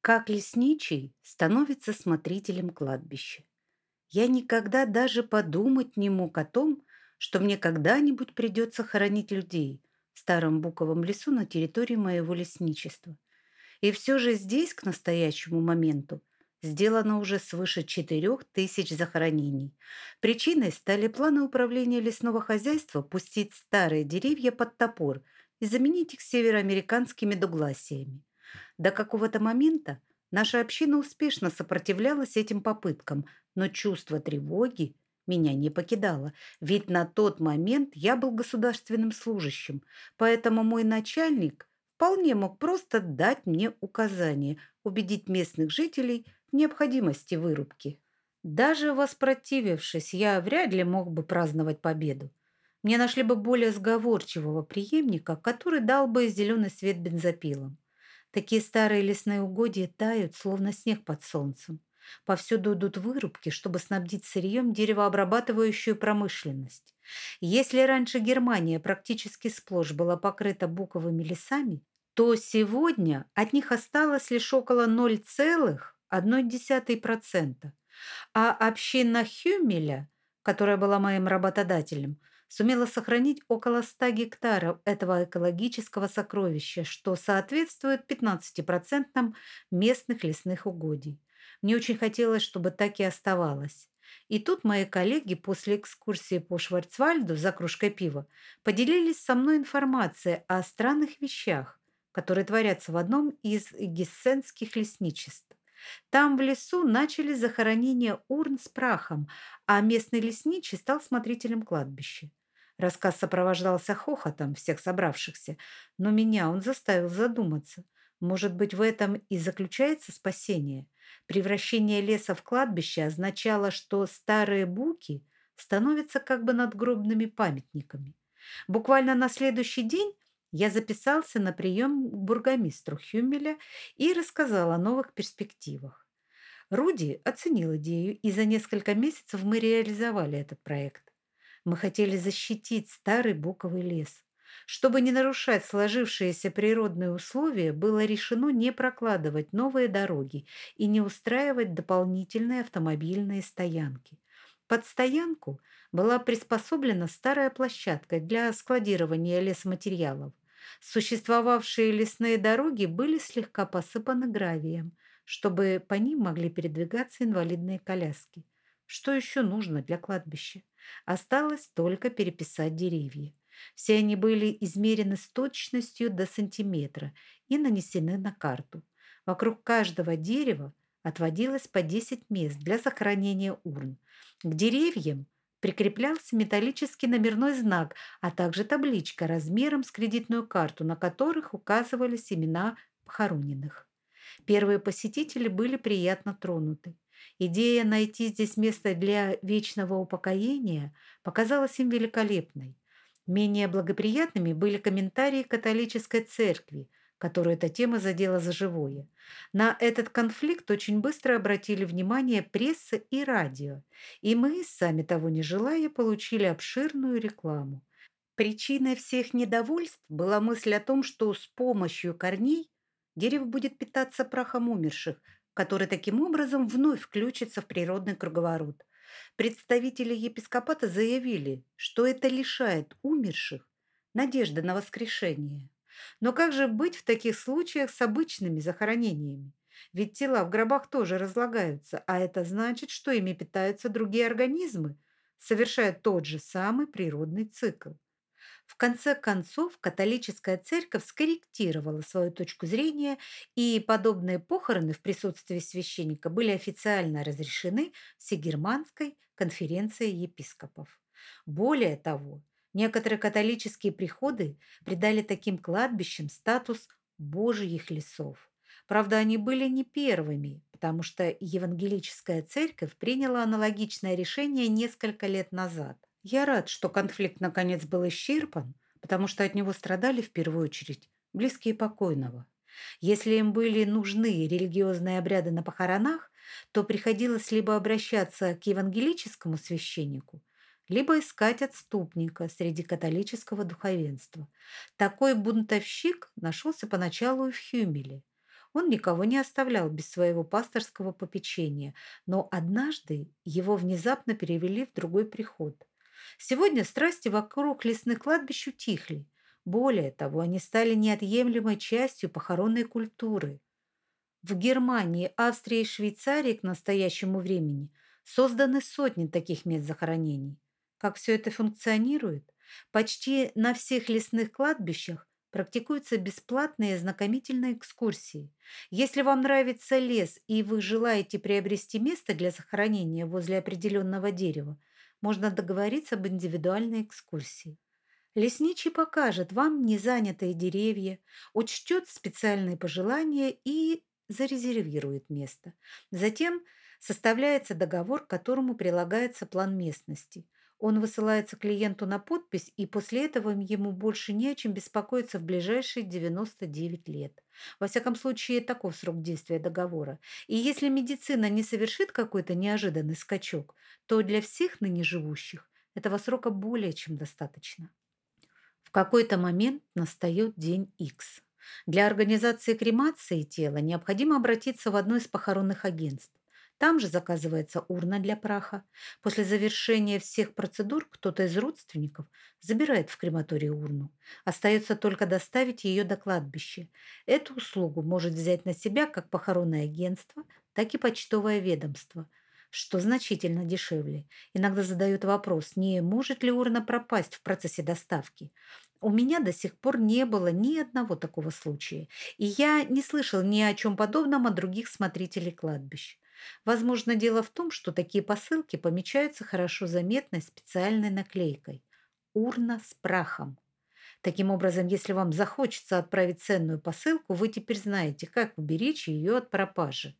Как лесничий становится смотрителем кладбища. Я никогда даже подумать не мог о том, что мне когда-нибудь придется хоронить людей в старом буковом лесу на территории моего лесничества. И все же здесь, к настоящему моменту, сделано уже свыше четырех тысяч захоронений. Причиной стали планы управления лесного хозяйства пустить старые деревья под топор и заменить их североамериканскими дугласиями. До какого-то момента наша община успешно сопротивлялась этим попыткам, но чувство тревоги меня не покидало, ведь на тот момент я был государственным служащим, поэтому мой начальник вполне мог просто дать мне указание, убедить местных жителей в необходимости вырубки. Даже воспротивившись, я вряд ли мог бы праздновать победу. Мне нашли бы более сговорчивого преемника, который дал бы зеленый свет бензопилам. Такие старые лесные угодья тают, словно снег под солнцем. Повсюду идут вырубки, чтобы снабдить сырьем деревообрабатывающую промышленность. Если раньше Германия практически сплошь была покрыта буковыми лесами, то сегодня от них осталось лишь около 0,1%. А община Хюмеля, которая была моим работодателем, сумела сохранить около 100 гектаров этого экологического сокровища, что соответствует 15% местных лесных угодий. Мне очень хотелось, чтобы так и оставалось. И тут мои коллеги после экскурсии по Шварцвальду за кружкой пива поделились со мной информацией о странных вещах, которые творятся в одном из гессенских лесничеств. Там в лесу начали захоронение урн с прахом, а местный лесничий стал смотрителем кладбища. Рассказ сопровождался хохотом всех собравшихся, но меня он заставил задуматься. Может быть, в этом и заключается спасение? Превращение леса в кладбище означало, что старые буки становятся как бы надгробными памятниками. Буквально на следующий день я записался на прием к бургомистру Хюмеля и рассказал о новых перспективах. Руди оценил идею, и за несколько месяцев мы реализовали этот проект. Мы хотели защитить старый буковый лес. Чтобы не нарушать сложившиеся природные условия, было решено не прокладывать новые дороги и не устраивать дополнительные автомобильные стоянки. Под стоянку была приспособлена старая площадка для складирования лесоматериалов. Существовавшие лесные дороги были слегка посыпаны гравием, чтобы по ним могли передвигаться инвалидные коляски. Что еще нужно для кладбища? Осталось только переписать деревья. Все они были измерены с точностью до сантиметра и нанесены на карту. Вокруг каждого дерева отводилось по 10 мест для сохранения урн. К деревьям прикреплялся металлический номерной знак, а также табличка размером с кредитную карту, на которых указывались имена похороненных. Первые посетители были приятно тронуты. Идея найти здесь место для вечного упокоения показалась им великолепной. Менее благоприятными были комментарии католической церкви, которую эта тема задела за живое. На этот конфликт очень быстро обратили внимание пресса и радио, и мы, сами того не желая, получили обширную рекламу. Причиной всех недовольств была мысль о том, что с помощью корней дерево будет питаться прахом умерших, который таким образом вновь включится в природный круговорот. Представители епископата заявили, что это лишает умерших надежды на воскрешение. Но как же быть в таких случаях с обычными захоронениями? Ведь тела в гробах тоже разлагаются, а это значит, что ими питаются другие организмы, совершая тот же самый природный цикл. В конце концов, католическая церковь скорректировала свою точку зрения, и подобные похороны в присутствии священника были официально разрешены Всегерманской конференцией епископов. Более того, некоторые католические приходы придали таким кладбищам статус «божьих лесов». Правда, они были не первыми, потому что евангелическая церковь приняла аналогичное решение несколько лет назад. Я рад, что конфликт наконец был исчерпан, потому что от него страдали в первую очередь близкие покойного. Если им были нужны религиозные обряды на похоронах, то приходилось либо обращаться к евангелическому священнику, либо искать отступника среди католического духовенства. Такой бунтовщик нашелся поначалу и в Хюмеле. Он никого не оставлял без своего пасторского попечения, но однажды его внезапно перевели в другой приход. Сегодня страсти вокруг лесных кладбищ утихли. Более того, они стали неотъемлемой частью похоронной культуры. В Германии, Австрии и Швейцарии к настоящему времени созданы сотни таких мест захоронений. Как все это функционирует? Почти на всех лесных кладбищах практикуются бесплатные ознакомительные экскурсии. Если вам нравится лес и вы желаете приобрести место для захоронения возле определенного дерева, можно договориться об индивидуальной экскурсии. Лесничий покажет вам незанятые деревья, учтет специальные пожелания и зарезервирует место. Затем составляется договор, к которому прилагается план местности. Он высылается клиенту на подпись, и после этого ему больше не о чем беспокоиться в ближайшие 99 лет. Во всяком случае, таков срок действия договора. И если медицина не совершит какой-то неожиданный скачок, то для всех ныне живущих этого срока более чем достаточно. В какой-то момент настает день X. Для организации кремации тела необходимо обратиться в одно из похоронных агентств. Там же заказывается урна для праха. После завершения всех процедур кто-то из родственников забирает в крематорий урну. Остается только доставить ее до кладбища. Эту услугу может взять на себя как похоронное агентство, так и почтовое ведомство, что значительно дешевле. Иногда задают вопрос, не может ли урна пропасть в процессе доставки. У меня до сих пор не было ни одного такого случая, и я не слышал ни о чем подобном от других смотрителей кладбищ. Возможно, дело в том, что такие посылки помечаются хорошо заметной специальной наклейкой «Урна с прахом». Таким образом, если вам захочется отправить ценную посылку, вы теперь знаете, как уберечь ее от пропажи.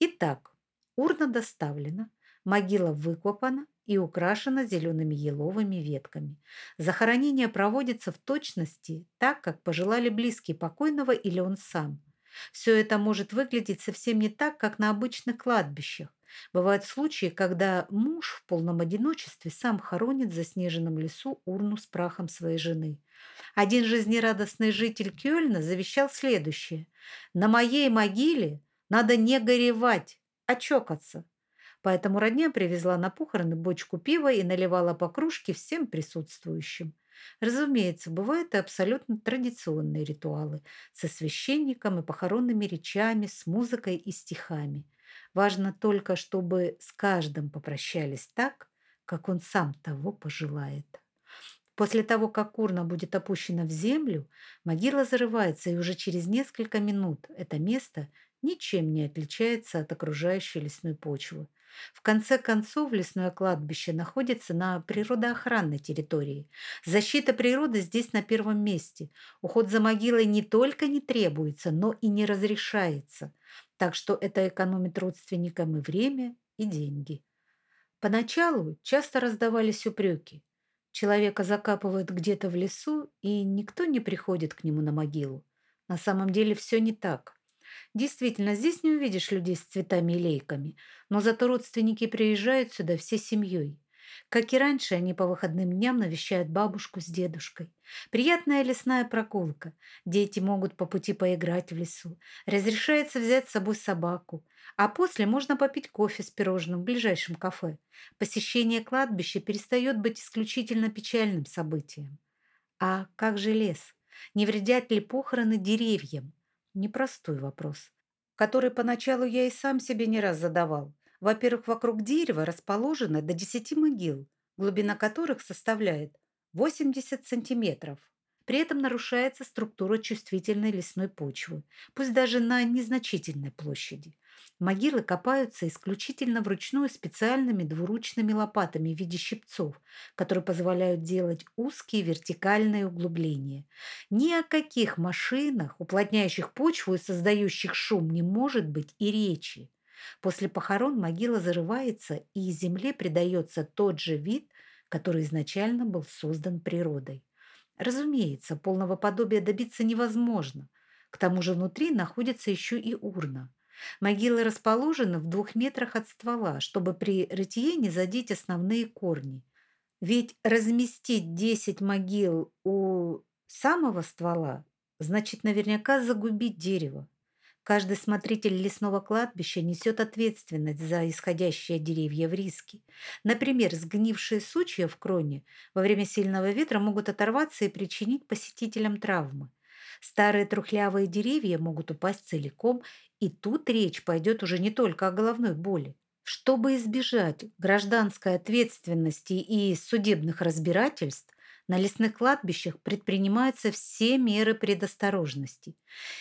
Итак, урна доставлена, могила выкопана и украшена зелеными еловыми ветками. Захоронение проводится в точности так, как пожелали близкие покойного или он сам – все это может выглядеть совсем не так, как на обычных кладбищах. Бывают случаи, когда муж в полном одиночестве сам хоронит в заснеженном лесу урну с прахом своей жены. Один жизнерадостный житель Кёльна завещал следующее. «На моей могиле надо не горевать, а чокаться». Поэтому родня привезла на похороны бочку пива и наливала по кружке всем присутствующим. Разумеется, бывают и абсолютно традиционные ритуалы со священником и похоронными речами, с музыкой и стихами. Важно только, чтобы с каждым попрощались так, как он сам того пожелает. После того, как урна будет опущена в землю, могила зарывается, и уже через несколько минут это место ничем не отличается от окружающей лесной почвы. В конце концов, лесное кладбище находится на природоохранной территории. Защита природы здесь на первом месте. Уход за могилой не только не требуется, но и не разрешается. Так что это экономит родственникам и время, и деньги. Поначалу часто раздавались упреки. Человека закапывают где-то в лесу, и никто не приходит к нему на могилу. На самом деле все не так. Действительно, здесь не увидишь людей с цветами и лейками, но зато родственники приезжают сюда всей семьей. Как и раньше, они по выходным дням навещают бабушку с дедушкой. Приятная лесная прогулка. Дети могут по пути поиграть в лесу. Разрешается взять с собой собаку. А после можно попить кофе с пирожным в ближайшем кафе. Посещение кладбища перестает быть исключительно печальным событием. А как же лес? Не вредят ли похороны деревьям? Непростой вопрос, который поначалу я и сам себе не раз задавал. Во-первых, вокруг дерева расположено до 10 могил, глубина которых составляет 80 сантиметров. При этом нарушается структура чувствительной лесной почвы, пусть даже на незначительной площади. Могилы копаются исключительно вручную специальными двуручными лопатами в виде щипцов, которые позволяют делать узкие вертикальные углубления. Ни о каких машинах, уплотняющих почву и создающих шум, не может быть и речи. После похорон могила зарывается, и земле придается тот же вид, который изначально был создан природой. Разумеется, полного подобия добиться невозможно. К тому же внутри находится еще и урна – Могилы расположены в двух метрах от ствола, чтобы при рытье не задеть основные корни. Ведь разместить 10 могил у самого ствола значит наверняка загубить дерево. Каждый смотритель лесного кладбища несет ответственность за исходящие от деревьев риски. Например, сгнившие сучья в кроне во время сильного ветра могут оторваться и причинить посетителям травмы. Старые трухлявые деревья могут упасть целиком, и тут речь пойдет уже не только о головной боли. Чтобы избежать гражданской ответственности и судебных разбирательств, на лесных кладбищах предпринимаются все меры предосторожности.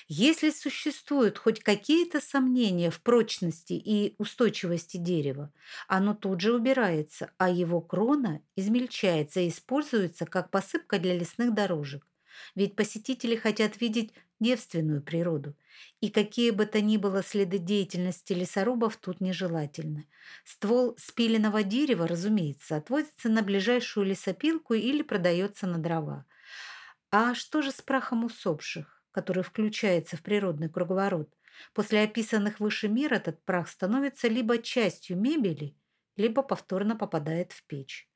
Если существуют хоть какие-то сомнения в прочности и устойчивости дерева, оно тут же убирается, а его крона измельчается и используется как посыпка для лесных дорожек. Ведь посетители хотят видеть девственную природу, и какие бы то ни было следы деятельности лесорубов тут нежелательны. Ствол спиленного дерева, разумеется, отводится на ближайшую лесопилку или продается на дрова. А что же с прахом усопших, который включается в природный круговорот? После описанных выше мер этот прах становится либо частью мебели, либо повторно попадает в печь.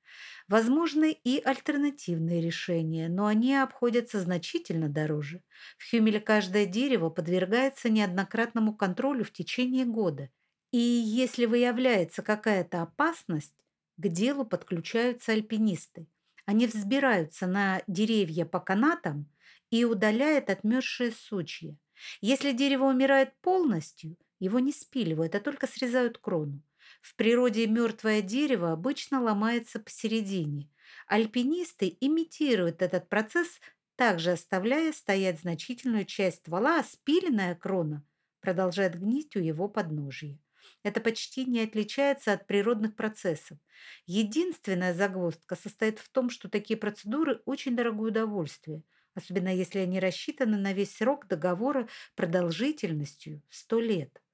Возможны и альтернативные решения, но они обходятся значительно дороже. В Хюмеле каждое дерево подвергается неоднократному контролю в течение года. И если выявляется какая-то опасность, к делу подключаются альпинисты. Они взбираются на деревья по канатам и удаляют отмерзшие сучья. Если дерево умирает полностью, его не спиливают, а только срезают крону. В природе мертвое дерево обычно ломается посередине. Альпинисты имитируют этот процесс, также оставляя стоять значительную часть ствола, а спиленная крона продолжает гнить у его подножия. Это почти не отличается от природных процессов. Единственная загвоздка состоит в том, что такие процедуры очень дорогое удовольствие, особенно если они рассчитаны на весь срок договора продолжительностью 100 лет.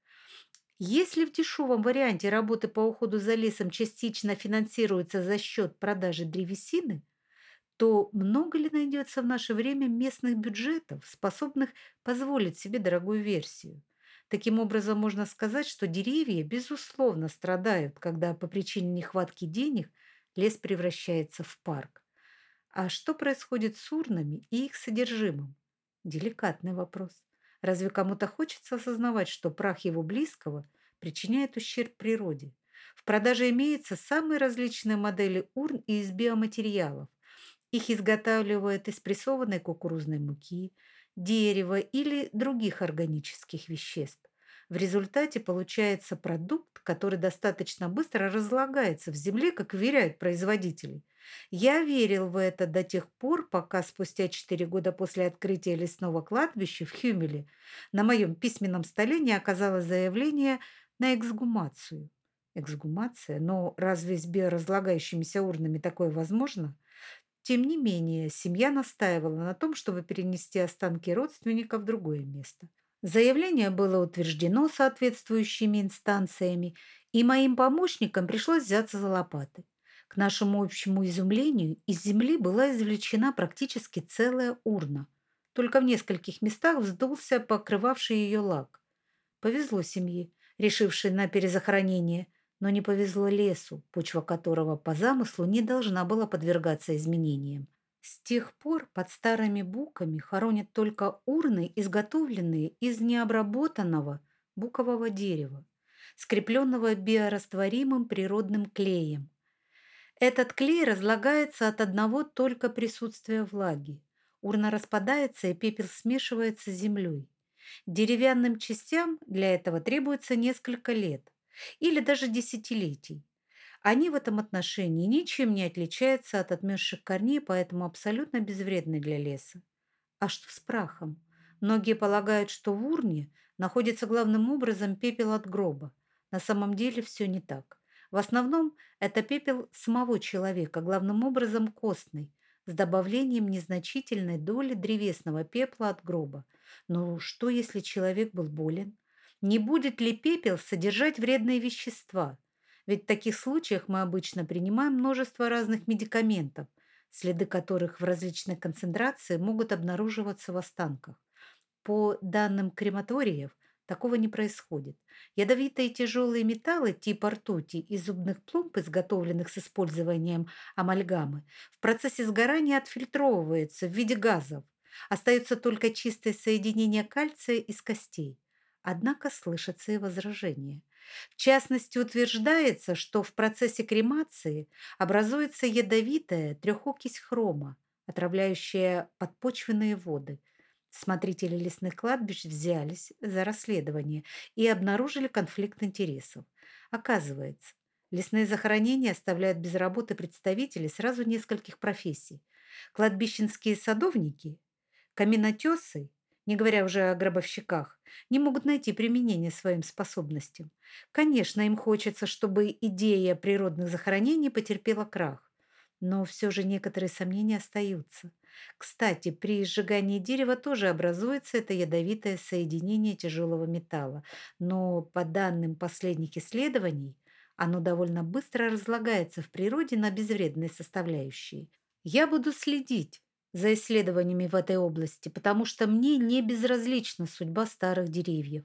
Если в дешевом варианте работы по уходу за лесом частично финансируются за счет продажи древесины, то много ли найдется в наше время местных бюджетов, способных позволить себе дорогую версию? Таким образом, можно сказать, что деревья, безусловно, страдают, когда по причине нехватки денег лес превращается в парк. А что происходит с урнами и их содержимым? Деликатный вопрос. Разве кому-то хочется осознавать, что прах его близкого причиняет ущерб природе? В продаже имеются самые различные модели урн из биоматериалов. Их изготавливают из прессованной кукурузной муки, дерева или других органических веществ. В результате получается продукт, который достаточно быстро разлагается в земле, как уверяют производители. Я верил в это до тех пор, пока спустя четыре года после открытия лесного кладбища в Хюмеле на моем письменном столе не оказалось заявления на эксгумацию. Эксгумация? Но разве с биоразлагающимися урнами такое возможно? Тем не менее, семья настаивала на том, чтобы перенести останки родственников в другое место. Заявление было утверждено соответствующими инстанциями, и моим помощникам пришлось взяться за лопаты. К нашему общему изумлению из земли была извлечена практически целая урна. Только в нескольких местах вздулся покрывавший ее лак. Повезло семье, решившей на перезахоронение, но не повезло лесу, почва которого по замыслу не должна была подвергаться изменениям. С тех пор под старыми буками хоронят только урны, изготовленные из необработанного букового дерева, скрепленного биорастворимым природным клеем, этот клей разлагается от одного только присутствия влаги. Урна распадается, и пепел смешивается с землей. Деревянным частям для этого требуется несколько лет или даже десятилетий. Они в этом отношении ничем не отличаются от отмерзших корней, поэтому абсолютно безвредны для леса. А что с прахом? Многие полагают, что в урне находится главным образом пепел от гроба. На самом деле все не так. В основном это пепел самого человека, главным образом костный, с добавлением незначительной доли древесного пепла от гроба. Но что, если человек был болен? Не будет ли пепел содержать вредные вещества? Ведь в таких случаях мы обычно принимаем множество разных медикаментов, следы которых в различной концентрации могут обнаруживаться в останках. По данным крематориев, Такого не происходит. Ядовитые тяжелые металлы типа ртути и зубных пломб, изготовленных с использованием амальгамы, в процессе сгорания отфильтровываются в виде газов. Остается только чистое соединение кальция из костей. Однако слышатся и возражения. В частности, утверждается, что в процессе кремации образуется ядовитая трехокись хрома, отравляющая подпочвенные воды. Смотрители лесных кладбищ взялись за расследование и обнаружили конфликт интересов. Оказывается, лесные захоронения оставляют без работы представителей сразу нескольких профессий. Кладбищенские садовники, каменотесы, не говоря уже о гробовщиках, не могут найти применение своим способностям. Конечно, им хочется, чтобы идея природных захоронений потерпела крах. Но все же некоторые сомнения остаются. Кстати, при сжигании дерева тоже образуется это ядовитое соединение тяжелого металла. Но по данным последних исследований, оно довольно быстро разлагается в природе на безвредные составляющие. Я буду следить за исследованиями в этой области, потому что мне не безразлична судьба старых деревьев.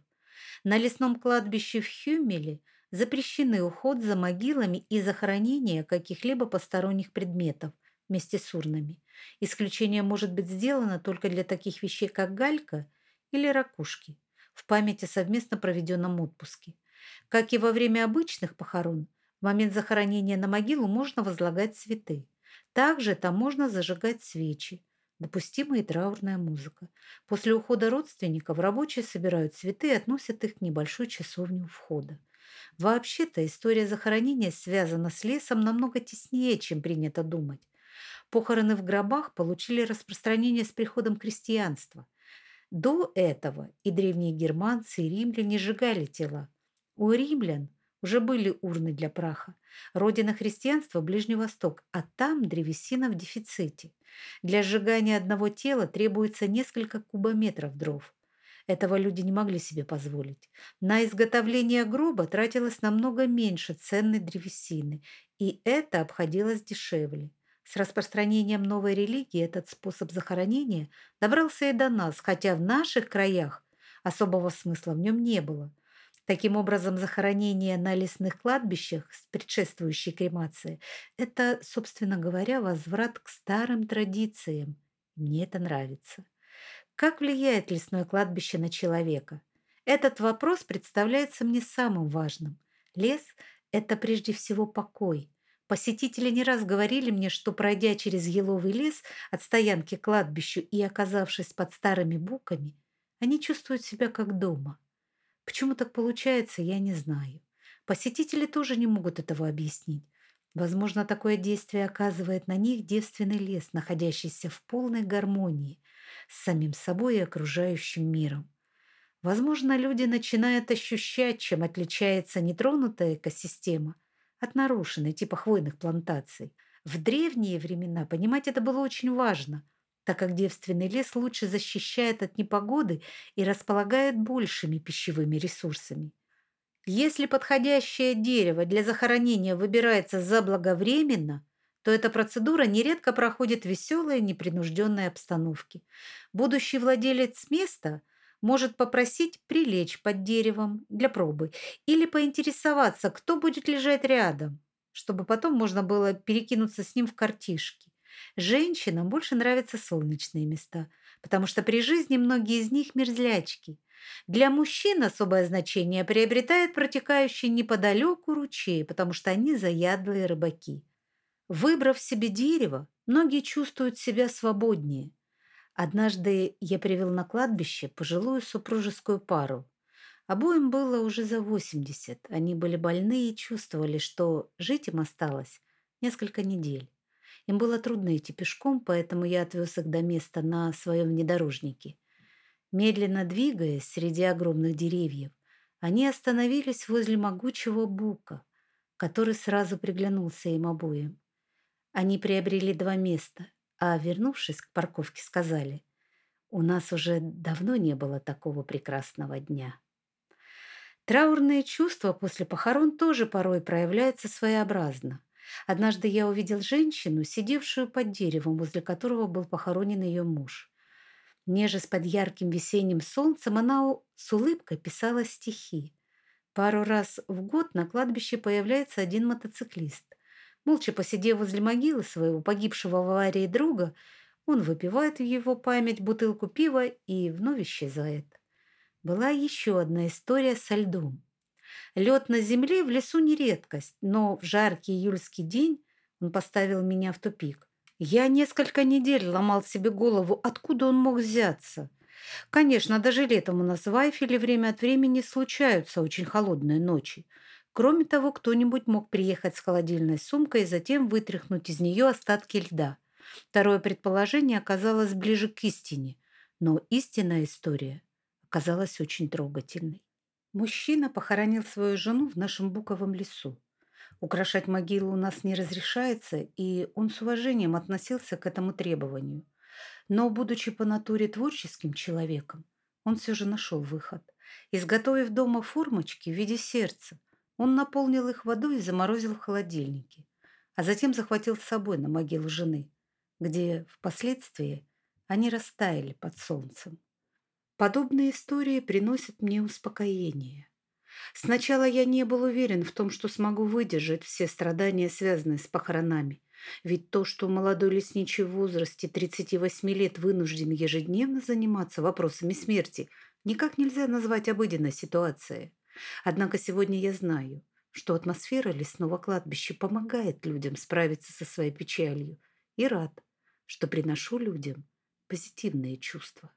На лесном кладбище в Хюмеле запрещены уход за могилами и захоронение каких-либо посторонних предметов вместе с урнами. Исключение может быть сделано только для таких вещей, как галька или ракушки, в память о совместно проведенном отпуске. Как и во время обычных похорон, в момент захоронения на могилу можно возлагать цветы. Также там можно зажигать свечи. Допустима и траурная музыка. После ухода родственников рабочие собирают цветы и относят их к небольшой часовне у входа. Вообще-то история захоронения связана с лесом намного теснее, чем принято думать. Похороны в гробах получили распространение с приходом крестьянства. До этого и древние германцы, и римляне сжигали тела. У римлян уже были урны для праха. Родина христианства – Ближний Восток, а там древесина в дефиците. Для сжигания одного тела требуется несколько кубометров дров. Этого люди не могли себе позволить. На изготовление гроба тратилось намного меньше ценной древесины, и это обходилось дешевле. С распространением новой религии этот способ захоронения добрался и до нас, хотя в наших краях особого смысла в нем не было – Таким образом, захоронение на лесных кладбищах с предшествующей кремацией – это, собственно говоря, возврат к старым традициям. Мне это нравится. Как влияет лесное кладбище на человека? Этот вопрос представляется мне самым важным. Лес – это прежде всего покой. Посетители не раз говорили мне, что, пройдя через еловый лес от стоянки к кладбищу и оказавшись под старыми буками, они чувствуют себя как дома – Почему так получается, я не знаю. Посетители тоже не могут этого объяснить. Возможно, такое действие оказывает на них девственный лес, находящийся в полной гармонии с самим собой и окружающим миром. Возможно, люди начинают ощущать, чем отличается нетронутая экосистема от нарушенной, типа хвойных плантаций. В древние времена понимать это было очень важно – так как девственный лес лучше защищает от непогоды и располагает большими пищевыми ресурсами. Если подходящее дерево для захоронения выбирается заблаговременно, то эта процедура нередко проходит в веселой, непринужденной обстановке. Будущий владелец места может попросить прилечь под деревом для пробы или поинтересоваться, кто будет лежать рядом, чтобы потом можно было перекинуться с ним в картишки. Женщинам больше нравятся солнечные места, потому что при жизни многие из них мерзлячки. Для мужчин особое значение приобретает протекающий неподалеку ручей, потому что они заядлые рыбаки. Выбрав себе дерево, многие чувствуют себя свободнее. Однажды я привел на кладбище пожилую супружескую пару. Обоим было уже за 80. Они были больны и чувствовали, что жить им осталось несколько недель. Им было трудно идти пешком, поэтому я отвез их до места на своем внедорожнике. Медленно двигаясь среди огромных деревьев, они остановились возле могучего бука, который сразу приглянулся им обоим. Они приобрели два места, а, вернувшись к парковке, сказали, «У нас уже давно не было такого прекрасного дня». Траурные чувства после похорон тоже порой проявляются своеобразно. Однажды я увидел женщину, сидевшую под деревом, возле которого был похоронен ее муж. Нежесть под ярким весенним солнцем, она с улыбкой писала стихи. Пару раз в год на кладбище появляется один мотоциклист. Молча посидев возле могилы своего погибшего в аварии друга, он выпивает в его память бутылку пива и вновь исчезает. Была еще одна история со льдом. Лед на земле в лесу не редкость, но в жаркий июльский день он поставил меня в тупик. Я несколько недель ломал себе голову, откуда он мог взяться. Конечно, даже летом у нас в Айфеле время от времени случаются очень холодные ночи. Кроме того, кто-нибудь мог приехать с холодильной сумкой и затем вытряхнуть из нее остатки льда. Второе предположение оказалось ближе к истине, но истинная история оказалась очень трогательной. Мужчина похоронил свою жену в нашем буковом лесу. Украшать могилу у нас не разрешается, и он с уважением относился к этому требованию. Но, будучи по натуре творческим человеком, он все же нашел выход. Изготовив дома формочки в виде сердца, он наполнил их водой и заморозил в холодильнике, а затем захватил с собой на могилу жены, где впоследствии они растаяли под солнцем. Подобные истории приносят мне успокоение. Сначала я не был уверен в том, что смогу выдержать все страдания, связанные с похоронами. Ведь то, что молодой лесничий в возрасте 38 лет вынужден ежедневно заниматься вопросами смерти, никак нельзя назвать обыденной ситуацией. Однако сегодня я знаю, что атмосфера лесного кладбища помогает людям справиться со своей печалью и рад, что приношу людям позитивные чувства.